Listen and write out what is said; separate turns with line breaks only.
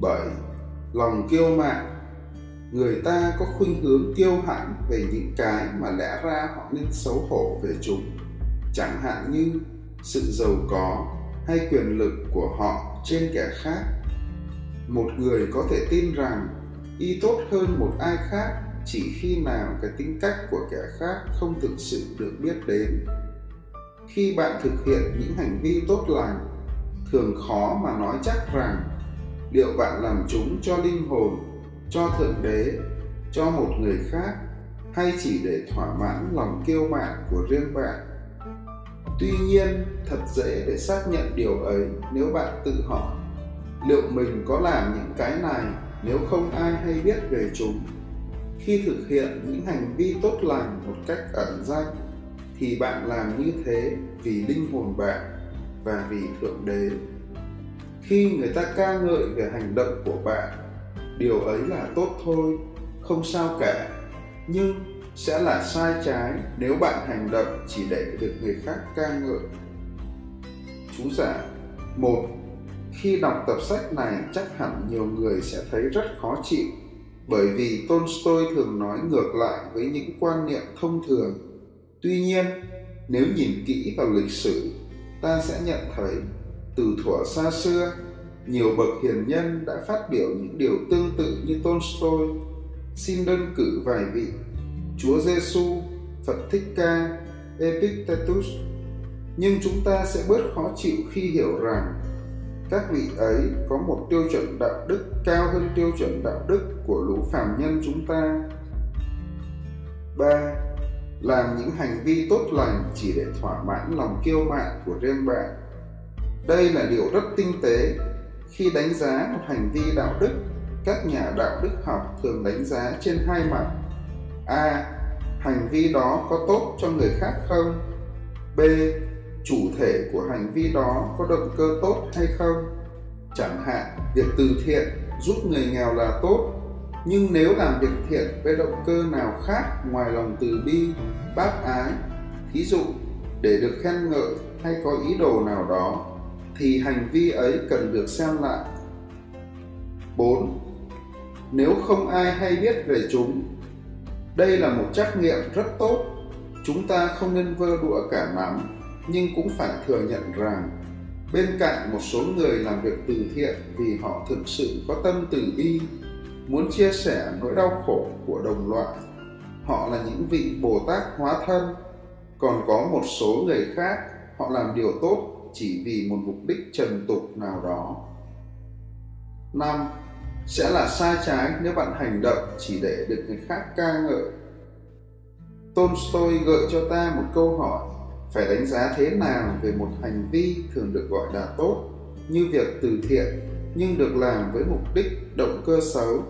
bởi Lòng kiêu mạn Người ta có khuynh hướng kiêu hãnh về những cái mà lẽ ra họ nên xấu hổ về chúng. Chẳng hạn như sự giàu có hay quyền lực của họ trên kẻ khác. Một người có thể tin rằng y tốt hơn một ai khác chỉ khi nào cái tính cách của kẻ khác không thực sự được biết đến khi bạn thực hiện những hành vi tốt lành, thường khó mà nói chắc rằng liệu bạn làm chúng cho linh hồn, cho thượng đế, cho một người khác, hay chỉ để thỏa mãn lòng kiêu mạn của riêng bạn? Tuy nhiên, thật dễ để xác nhận điều ấy nếu bạn tự hỏi, liệu mình có làm những cái này nếu không ai hay biết về chúng? Khi thực hiện những hành vi tốt lành một cách ẩn danh, thì bạn làm như thế vì linh hồn bạn và vì thượng đế khi người ta ca ngợi về hành động của bạn điều ấy là tốt thôi không sao cả nhưng sẽ là sai trái nếu bạn hành động chỉ để được người khác ca ngợi chú giải một khi đọc tập sách này chắc hẳn nhiều người sẽ thấy rất khó chịu bởi vì Tolstoy thường nói ngược lại với những quan niệm thông thường. Tuy nhiên, nếu nhìn kỹ vào lịch sử, ta sẽ nhận thấy từ thuở xa xưa, nhiều bậc hiền nhân đã phát biểu những điều tương tự như Tolstoy. Xin đơn cử vài vị: Chúa Giêsu, Phật Thích Ca, Epictetus. Nhưng chúng ta sẽ bớt khó chịu khi hiểu rằng các vị ấy có một tiêu chuẩn đạo đức cao hơn tiêu chuẩn đạo đức của lũ phàm nhân chúng ta. 3. Làm những hành vi tốt lành chỉ để thỏa mãn lòng kiêu mạn của riêng bạn. Đây là điều rất tinh tế. Khi đánh giá một hành vi đạo đức, các nhà đạo đức học thường đánh giá trên hai mặt. A. Hành vi đó có tốt cho người khác không? B chủ thể của hành vi đó có động cơ tốt hay không chẳng hạn việc từ thiện giúp người nghèo là tốt nhưng nếu làm việc thiện với động cơ nào khác ngoài lòng từ bi bác ái thí dụ để được khen ngợi hay có ý đồ nào đó thì hành vi ấy cần được xem lại 4. Nếu không ai hay biết về chúng, đây là một trắc nghiệm rất tốt. Chúng ta không nên vơ đũa cả nắm nhưng cũng phải thừa nhận rằng bên cạnh một số người làm việc từ thiện vì họ thực sự có tâm từ bi muốn chia sẻ nỗi đau khổ của đồng loại họ là những vị bồ tát hóa thân còn có một số người khác họ làm điều tốt chỉ vì một mục đích trần tục nào đó. Năm, sẽ là sai trái nếu bạn hành động chỉ để được người khác ca ngợi. Tolstoy gợi cho ta một câu hỏi, phải đánh giá thế nào về một hành vi thường được gọi là tốt, như việc từ thiện nhưng được làm với mục đích động cơ xấu?